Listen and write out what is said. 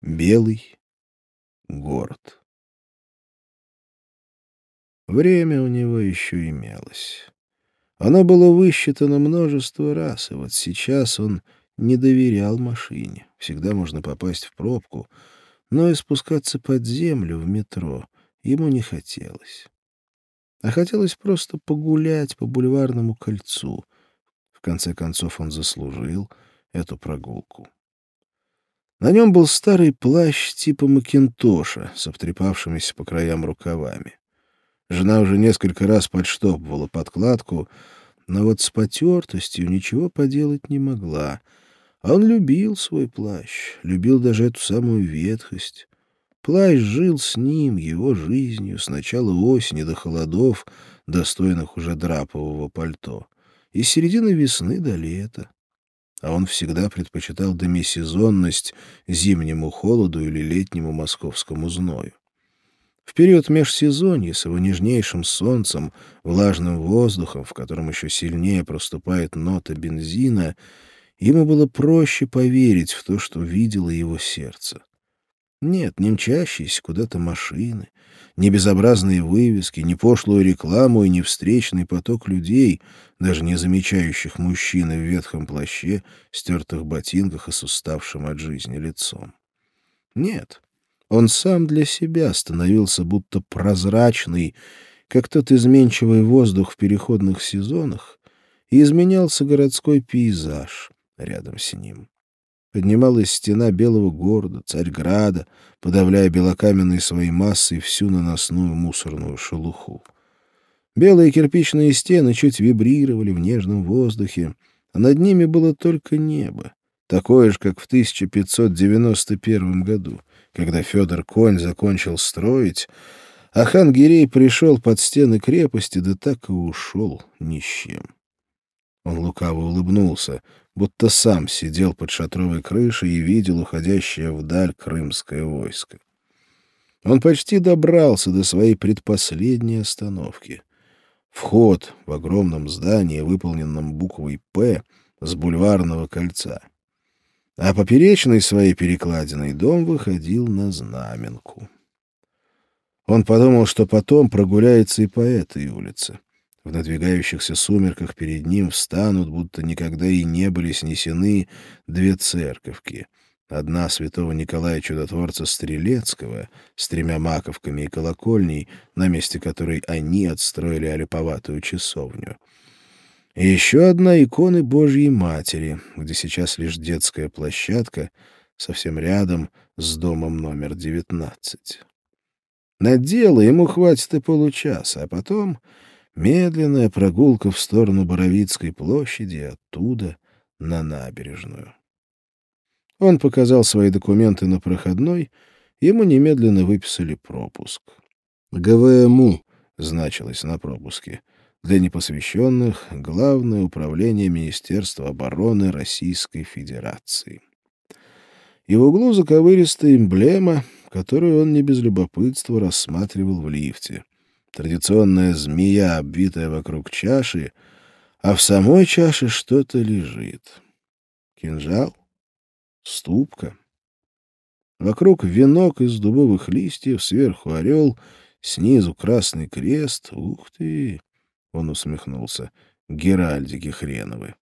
Белый город. Время у него еще имелось. Оно было высчитано множество раз, и вот сейчас он не доверял машине. Всегда можно попасть в пробку, но и спускаться под землю в метро ему не хотелось. А хотелось просто погулять по бульварному кольцу. В конце концов он заслужил эту прогулку. На нем был старый плащ типа макинтоша с обтрепавшимися по краям рукавами. Жена уже несколько раз подштопывала подкладку, но вот с потертостью ничего поделать не могла. А он любил свой плащ, любил даже эту самую ветхость. Плащ жил с ним, его жизнью, с начала осени до холодов, достойных уже драпового пальто, и с середины весны до лета а он всегда предпочитал демисезонность зимнему холоду или летнему московскому зною. В период межсезонья с его нежнейшим солнцем, влажным воздухом, в котором еще сильнее проступает нота бензина, ему было проще поверить в то, что видело его сердце. Нет, не мчащиеся куда-то машины, не безобразные вывески, не пошлую рекламу и не встречный поток людей, даже не замечающих мужчины в ветхом плаще, стертых ботинках и с уставшим от жизни лицом. Нет, он сам для себя становился будто прозрачный, как тот изменчивый воздух в переходных сезонах, и изменялся городской пейзаж рядом с ним. Поднималась стена белого города, Царьграда, подавляя белокаменной своей массой всю наносную мусорную шелуху. Белые кирпичные стены чуть вибрировали в нежном воздухе, а над ними было только небо, такое же, как в 1591 году, когда Федор Конь закончил строить, а хан Гирей пришел под стены крепости, да так и ушел ни с чем. Он лукаво улыбнулся, будто сам сидел под шатровой крышей и видел уходящее вдаль крымское войско. Он почти добрался до своей предпоследней остановки. Вход в огромном здании, выполненном буквой «П» с бульварного кольца. А поперечной своей перекладиной дом выходил на знаменку. Он подумал, что потом прогуляется и по этой улице. В надвигающихся сумерках перед ним встанут, будто никогда и не были снесены, две церковки. Одна святого Николая Чудотворца Стрелецкого с тремя маковками и колокольней, на месте которой они отстроили олиповатую часовню. И еще одна иконы Божьей Матери, где сейчас лишь детская площадка, совсем рядом с домом номер девятнадцать. На дело ему хватит и получаса, а потом Медленная прогулка в сторону Боровицкой площади, оттуда на набережную. Он показал свои документы на проходной, ему немедленно выписали пропуск. ГВМУ значилось на пропуске. Для непосвященных — Главное управление Министерства обороны Российской Федерации. И в углу заковыристая эмблема, которую он не без любопытства рассматривал в лифте — традиционная змея, обвитая вокруг чаши, а в самой чаше что-то лежит. Кинжал? Ступка? Вокруг венок из дубовых листьев, сверху орел, снизу красный крест. Ух ты! Он усмехнулся. Геральдики хреновы.